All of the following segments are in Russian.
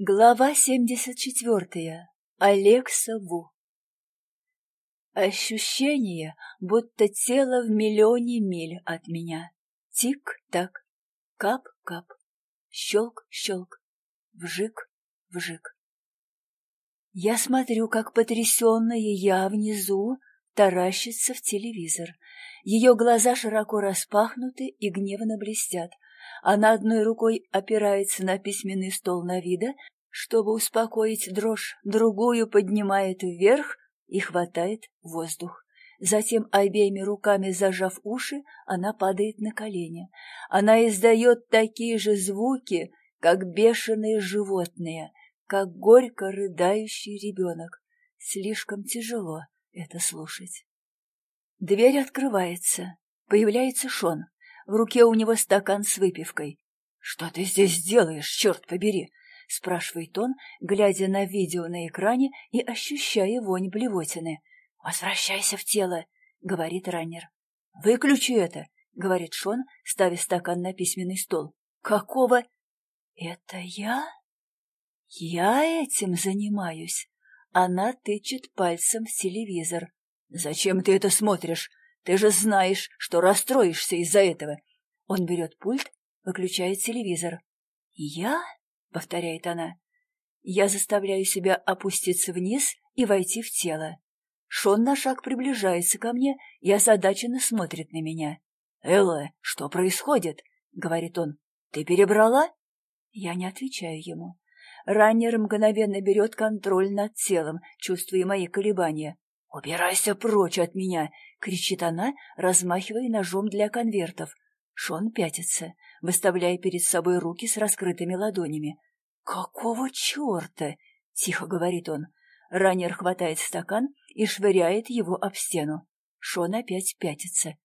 Глава 74. Алекса Ву. Ощущение, будто тело в миллионе миль от меня. Тик-так, кап-кап, щелк-щелк, вжик-вжик. Я смотрю, как потрясенная я внизу таращится в телевизор. Ее глаза широко распахнуты и гневно блестят. Она одной рукой опирается на письменный стол Навида, чтобы успокоить дрожь, другую поднимает вверх и хватает воздух. Затем, обеими руками зажав уши, она падает на колени. Она издает такие же звуки, как бешеные животные, как горько рыдающий ребенок. Слишком тяжело это слушать. Дверь открывается. Появляется Шон. В руке у него стакан с выпивкой. «Что ты здесь делаешь, черт побери?» — спрашивает он, глядя на видео на экране и ощущая вонь блевотины. «Возвращайся в тело», — говорит раннер. «Выключи это», — говорит Шон, ставя стакан на письменный стол. «Какого?» «Это я?» «Я этим занимаюсь». Она тычет пальцем в телевизор. «Зачем ты это смотришь? Ты же знаешь, что расстроишься из-за этого. Он берет пульт, выключает телевизор. «Я?» — повторяет она. Я заставляю себя опуститься вниз и войти в тело. Шон на шаг приближается ко мне и озадаченно смотрит на меня. «Элла, что происходит?» — говорит он. «Ты перебрала?» Я не отвечаю ему. Раннер мгновенно берет контроль над телом, чувствуя мои колебания. «Убирайся прочь от меня!» — кричит она, размахивая ножом для конвертов. Шон пятится, выставляя перед собой руки с раскрытыми ладонями. «Какого черта?» — тихо говорит он. Раннер хватает стакан и швыряет его об стену. Шон опять пятится.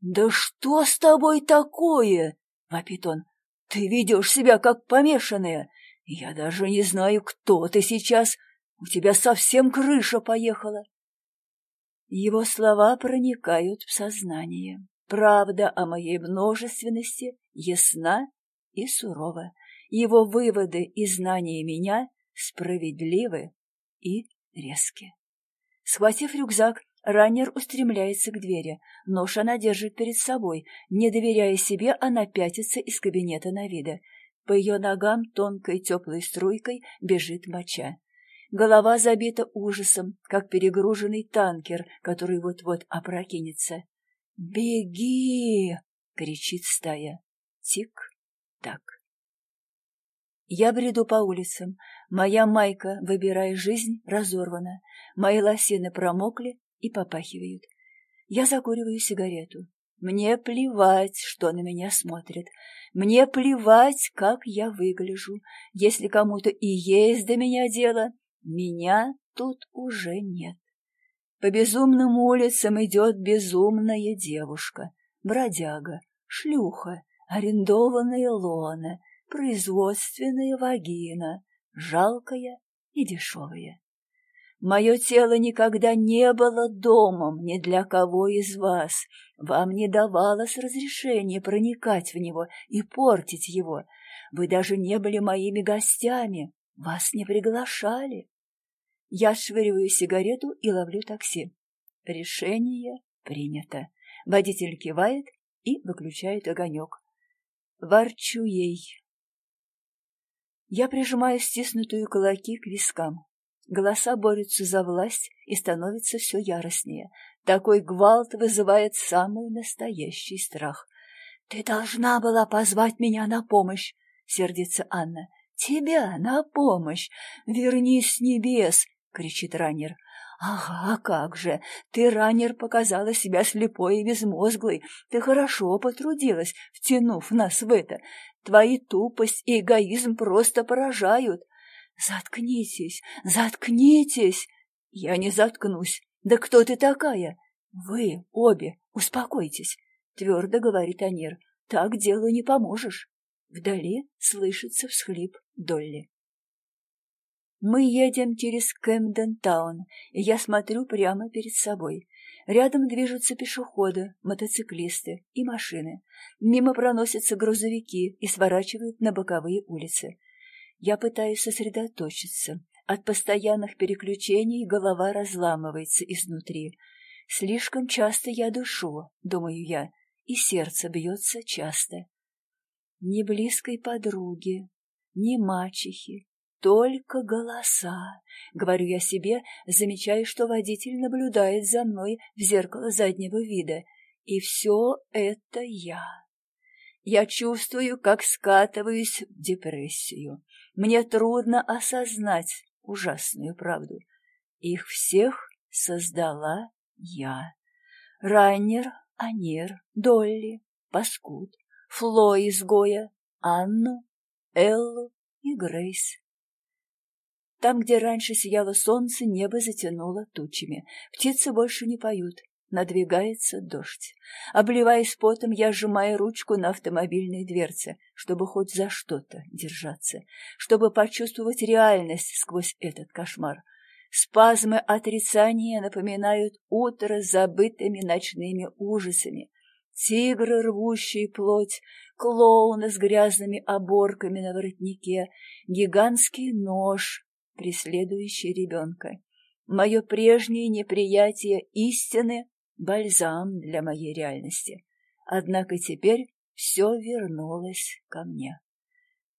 «Да что с тобой такое?» — вопит он. «Ты ведешь себя как помешанная. Я даже не знаю, кто ты сейчас. У тебя совсем крыша поехала». Его слова проникают в сознание. Правда о моей множественности ясна и сурова. Его выводы и знания меня справедливы и резки. Схватив рюкзак, раннер устремляется к двери. Нож она держит перед собой. Не доверяя себе, она пятится из кабинета на вида. По ее ногам тонкой теплой струйкой бежит моча. Голова забита ужасом, как перегруженный танкер, который вот-вот опрокинется. «Беги!» — кричит стая. Тик-так. Я бреду по улицам. Моя майка, выбирая жизнь, разорвана. Мои лосины промокли и попахивают. Я закуриваю сигарету. Мне плевать, что на меня смотрят. Мне плевать, как я выгляжу. Если кому-то и есть до меня дело, меня тут уже нет. По безумным улицам идет безумная девушка, бродяга, шлюха, арендованная лона, производственная вагина, жалкая и дешевая. Мое тело никогда не было домом ни для кого из вас. Вам не давалось разрешения проникать в него и портить его. Вы даже не были моими гостями. Вас не приглашали. Я швыриваю сигарету и ловлю такси. Решение принято. Водитель кивает и выключает огонек. Ворчу ей. Я прижимаю стиснутую кулаки к вискам. Голоса борются за власть и становятся все яростнее. Такой гвалт вызывает самый настоящий страх. «Ты должна была позвать меня на помощь!» — сердится Анна. «Тебя на помощь! Вернись с небес! — кричит раннер. «Ага, как же! Ты, раннер, показала себя слепой и безмозглой. Ты хорошо потрудилась, втянув нас в это. Твои тупость и эгоизм просто поражают. Заткнитесь, заткнитесь!» «Я не заткнусь. Да кто ты такая?» «Вы обе, успокойтесь», — твердо говорит Анир. «Так делу не поможешь». Вдали слышится всхлип Долли. Мы едем через Кэмден-таун, и я смотрю прямо перед собой. Рядом движутся пешеходы, мотоциклисты и машины. Мимо проносятся грузовики и сворачивают на боковые улицы. Я пытаюсь сосредоточиться. От постоянных переключений голова разламывается изнутри. Слишком часто я душу, думаю я, и сердце бьется часто. Ни близкой подруги, ни мачехи, только голоса, говорю я себе, замечая, что водитель наблюдает за мной в зеркало заднего вида, и все это я. Я чувствую, как скатываюсь в депрессию. Мне трудно осознать ужасную правду. Их всех создала я. Раннер, Анир, Долли, Паскуд, Фло изгоя, Анну, Эллу и Грейс. Там, где раньше сияло солнце, небо затянуло тучами. Птицы больше не поют. Надвигается дождь. Обливаясь потом, я сжимаю ручку на автомобильной дверце, чтобы хоть за что-то держаться, чтобы почувствовать реальность сквозь этот кошмар. Спазмы отрицания напоминают утро с забытыми ночными ужасами. Тигры, рвущие плоть, клоуны с грязными оборками на воротнике, гигантский нож, преследующий ребенка. Мое прежнее неприятие истины бальзам для моей реальности. Однако теперь все вернулось ко мне.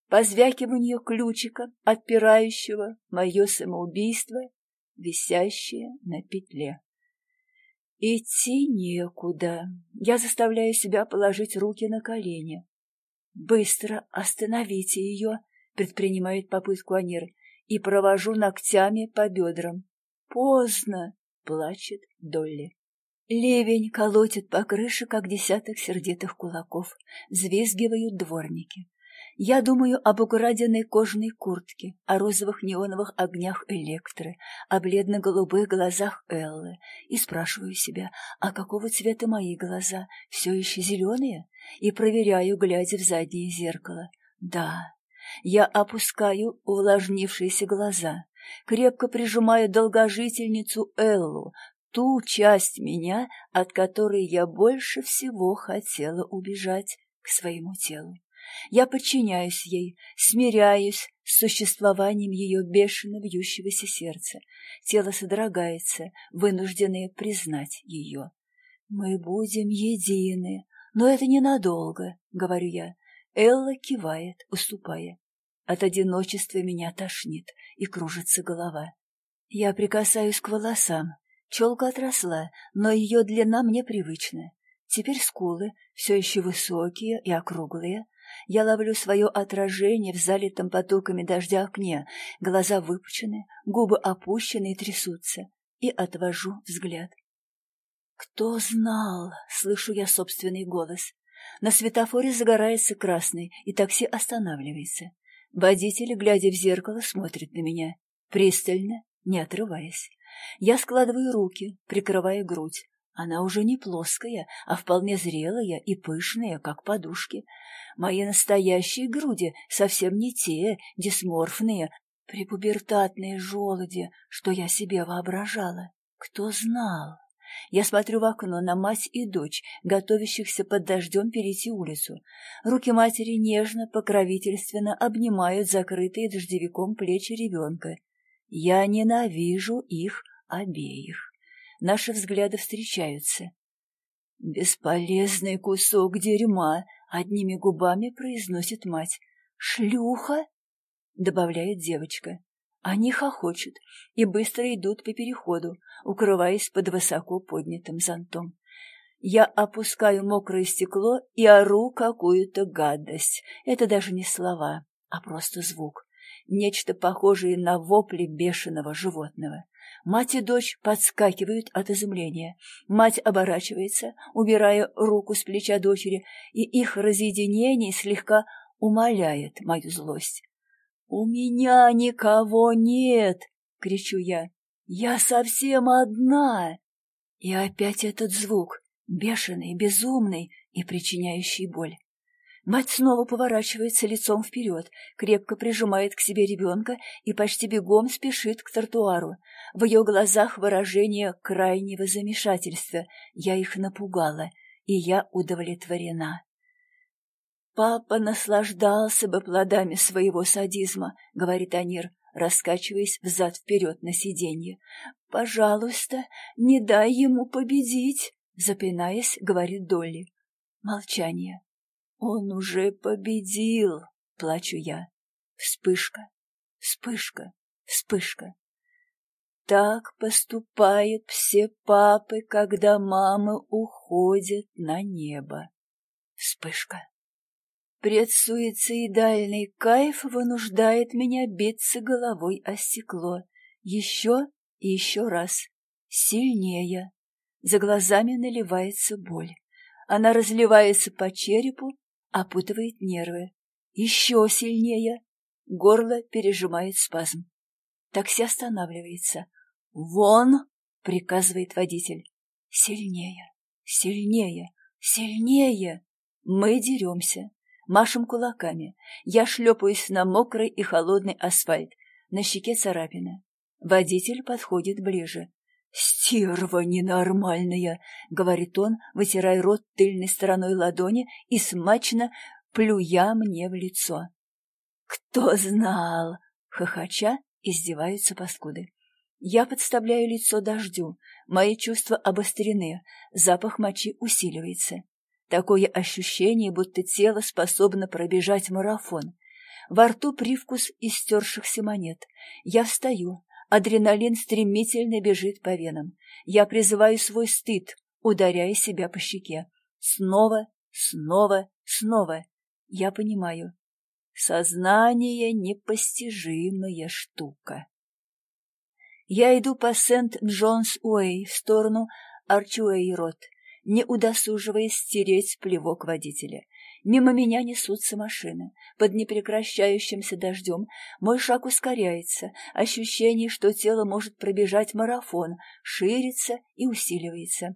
Позвякивание ключика, отпирающего мое самоубийство, висящее на петле. Идти некуда. Я заставляю себя положить руки на колени. «Быстро остановите ее!» — предпринимает попытку Анир, и провожу ногтями по бедрам. «Поздно!» — плачет Долли. Ливень колотит по крыше, как десяток сердитых кулаков. Взвизгивают дворники. Я думаю об украденной кожаной куртке, о розовых неоновых огнях Электры, о бледно-голубых глазах Эллы и спрашиваю себя, а какого цвета мои глаза, все еще зеленые? И проверяю, глядя в заднее зеркало. Да, я опускаю увлажнившиеся глаза, крепко прижимаю долгожительницу Эллу, ту часть меня, от которой я больше всего хотела убежать к своему телу. Я подчиняюсь ей, смиряюсь с существованием ее бешено бьющегося сердца. Тело содрогается, вынужденное признать ее. «Мы будем едины, но это ненадолго», — говорю я. Элла кивает, уступая. От одиночества меня тошнит и кружится голова. Я прикасаюсь к волосам, Челка отросла, но ее длина мне привычна. Теперь скулы все еще высокие и округлые. Я ловлю свое отражение в залитом потоками дождя окне, глаза выпучены, губы опущены и трясутся, и отвожу взгляд. «Кто знал?» — слышу я собственный голос. На светофоре загорается красный, и такси останавливается. Водитель, глядя в зеркало, смотрит на меня, пристально, не отрываясь. Я складываю руки, прикрывая грудь. Она уже не плоская, а вполне зрелая и пышная, как подушки. Мои настоящие груди совсем не те, дисморфные, препубертатные желуди, что я себе воображала. Кто знал? Я смотрю в окно на мать и дочь, готовящихся под дождем перейти улицу. Руки матери нежно, покровительственно обнимают закрытые дождевиком плечи ребенка. Я ненавижу их обеих. Наши взгляды встречаются. «Бесполезный кусок дерьма!» — одними губами произносит мать. «Шлюха!» — добавляет девочка. Они хохочут и быстро идут по переходу, укрываясь под высоко поднятым зонтом. Я опускаю мокрое стекло и ору какую-то гадость. Это даже не слова, а просто звук нечто похожее на вопли бешеного животного. Мать и дочь подскакивают от изумления. Мать оборачивается, убирая руку с плеча дочери, и их разъединение слегка умаляет мою злость. «У меня никого нет!» — кричу я. «Я совсем одна!» И опять этот звук, бешеный, безумный и причиняющий боль. Мать снова поворачивается лицом вперед, крепко прижимает к себе ребенка и почти бегом спешит к тротуару. В ее глазах выражение крайнего замешательства. Я их напугала, и я удовлетворена. Папа наслаждался бы плодами своего садизма, говорит Анир, раскачиваясь взад-вперед на сиденье. Пожалуйста, не дай ему победить, запинаясь, говорит Долли. Молчание. Он уже победил, плачу я. Вспышка, вспышка, вспышка. Так поступают все папы, когда мамы уходят на небо. Вспышка. Предсуицидальный кайф вынуждает меня биться головой о стекло. Еще и еще раз. Сильнее. За глазами наливается боль. Она разливается по черепу, опутывает нервы. Еще сильнее. Горло пережимает спазм. Такси останавливается. «Вон!» — приказывает водитель. «Сильнее, сильнее, сильнее!» Мы деремся, машем кулаками. Я шлепаюсь на мокрый и холодный асфальт. На щеке царапина. Водитель подходит ближе. «Стерва ненормальная!» — говорит он, вытирая рот тыльной стороной ладони и смачно плюя мне в лицо. «Кто знал?» — хохоча издеваются паскуды. Я подставляю лицо дождю, мои чувства обострены, запах мочи усиливается. Такое ощущение, будто тело способно пробежать марафон. Во рту привкус истершихся монет. Я встаю, адреналин стремительно бежит по венам. Я призываю свой стыд, ударяя себя по щеке. Снова, снова, снова. Я понимаю, Сознание — непостижимая штука. Я иду по Сент-Джонс-Уэй в сторону Арчуэй-Рот, не удосуживаясь стереть плевок водителя. Мимо меня несутся машины. Под непрекращающимся дождем мой шаг ускоряется, ощущение, что тело может пробежать марафон, ширится и усиливается.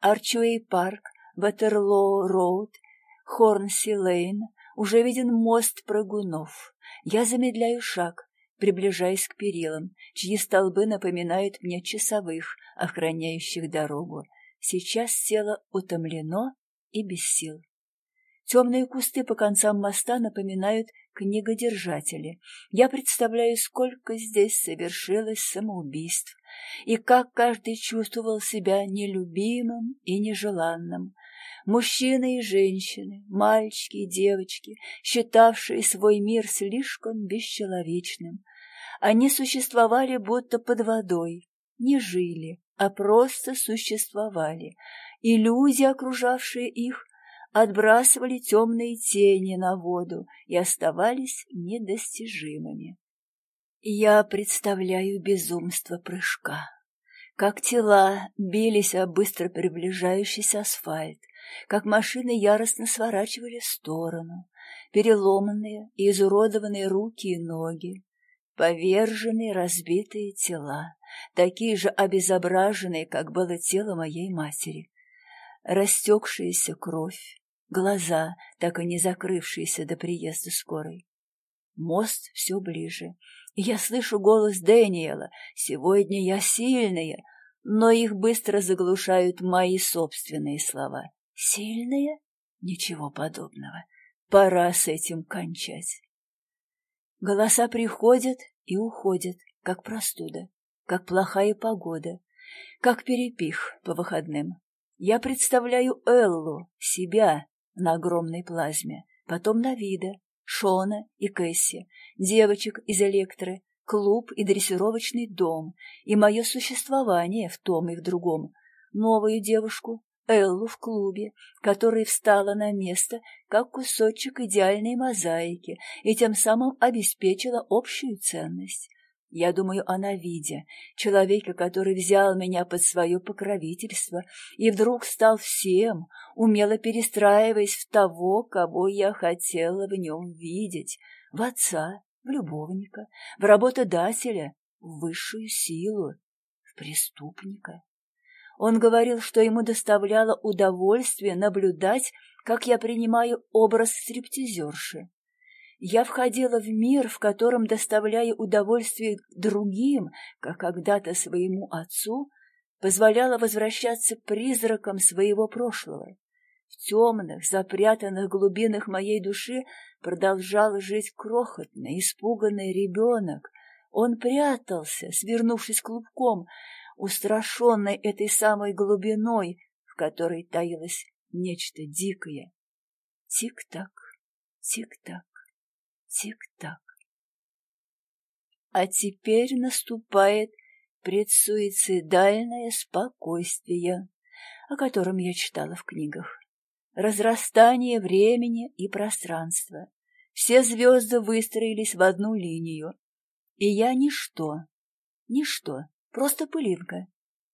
Арчуэй-парк, Ватерлоо-Роуд, Хорнси-Лейн, уже виден мост прыгунов. Я замедляю шаг, приближаясь к перилам, чьи столбы напоминают мне часовых, охраняющих дорогу. Сейчас тело утомлено и без сил. Темные кусты по концам моста напоминают книгодержатели. Я представляю, сколько здесь совершилось самоубийств, и как каждый чувствовал себя нелюбимым и нежеланным. Мужчины и женщины, мальчики и девочки, считавшие свой мир слишком бесчеловечным. Они существовали будто под водой, не жили, а просто существовали. И люди, окружавшие их, отбрасывали темные тени на воду и оставались недостижимыми. Я представляю безумство прыжка, как тела бились о быстро приближающийся асфальт, как машины яростно сворачивали в сторону, переломанные и изуродованные руки и ноги, поверженные разбитые тела, такие же обезображенные, как было тело моей матери, растекшаяся кровь, глаза, так и не закрывшиеся до приезда скорой. Мост все ближе, я слышу голос Дэниела «Сегодня я сильная», но их быстро заглушают мои собственные слова. Сильные? Ничего подобного. Пора с этим кончать. Голоса приходят и уходят, как простуда, как плохая погода, как перепих по выходным. Я представляю Эллу, себя, на огромной плазме, потом Навида, Шона и Кэсси, девочек из Электры, клуб и дрессировочный дом, и мое существование в том и в другом, новую девушку, Эллу в клубе, которая встала на место, как кусочек идеальной мозаики, и тем самым обеспечила общую ценность. Я думаю о Навиде, человеке, который взял меня под свое покровительство и вдруг стал всем, умело перестраиваясь в того, кого я хотела в нем видеть, в отца, в любовника, в работодателя, в высшую силу, в преступника. Он говорил, что ему доставляло удовольствие наблюдать, как я принимаю образ стриптизерши. Я входила в мир, в котором, доставляя удовольствие другим, как когда-то своему отцу, позволяла возвращаться призракам своего прошлого. в темных, запрятанных глубинах моей души продолжал жить крохотный, испуганный ребенок. Он прятался, свернувшись клубком, устрашенный этой самой глубиной, в которой таилось нечто дикое. Тик-так, тик-так, тик-так. А теперь наступает предсуицидальное спокойствие, о котором я читала в книгах. Разрастание времени и пространства. Все звезды выстроились в одну линию. И я ничто, ничто, просто пылинка.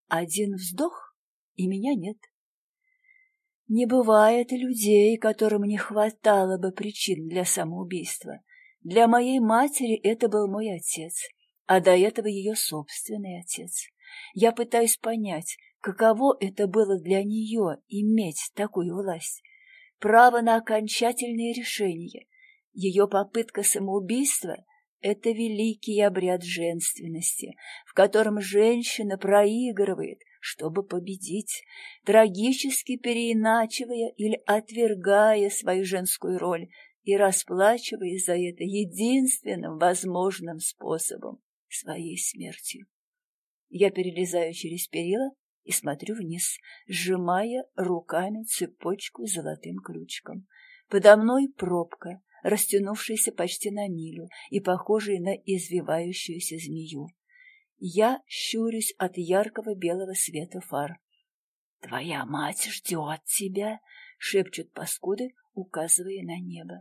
Один вздох, и меня нет. Не бывает людей, которым не хватало бы причин для самоубийства. Для моей матери это был мой отец, а до этого ее собственный отец. Я пытаюсь понять, каково это было для нее иметь такую власть. Право на окончательное решение. Ее попытка самоубийства — это великий обряд женственности, в котором женщина проигрывает, чтобы победить, трагически переиначивая или отвергая свою женскую роль и расплачиваясь за это единственным возможным способом — своей смертью. Я перелезаю через перила и смотрю вниз, сжимая руками цепочку с золотым ключиком. Подо мной пробка, растянувшаяся почти на милю и похожая на извивающуюся змею. Я щурюсь от яркого белого света фар. «Твоя мать ждет тебя!» — шепчут паскуды, указывая на небо.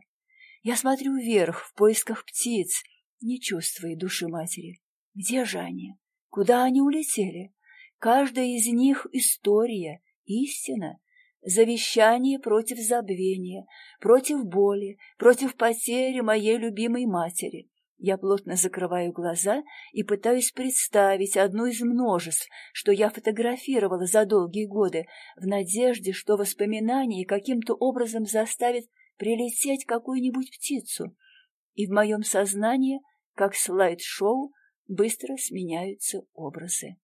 Я смотрю вверх в поисках птиц, не чувствуя души матери. Где же они? Куда они улетели? Каждая из них — история, истина, завещание против забвения, против боли, против потери моей любимой матери. Я плотно закрываю глаза и пытаюсь представить одну из множеств, что я фотографировала за долгие годы, в надежде, что воспоминание каким-то образом заставит прилететь какую-нибудь птицу. И в моем сознании, как слайд-шоу, быстро сменяются образы.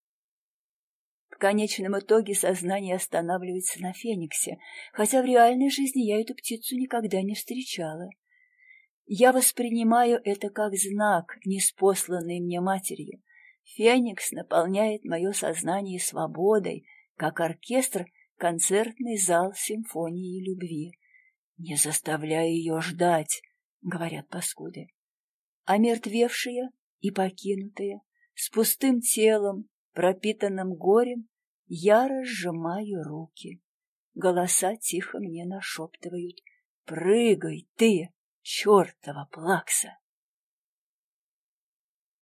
Конечном итоге сознание останавливается на Фениксе, хотя в реальной жизни я эту птицу никогда не встречала. Я воспринимаю это как знак, неспосланный мне матерью. Феникс наполняет мое сознание свободой, как оркестр концертный зал симфонии любви. Не заставляй ее ждать, говорят паскуды. А мертвевшая и покинутая, с пустым телом, пропитанным горем, я разжимаю руки. Голоса тихо мне нашептывают. «Прыгай ты, чертова плакса!»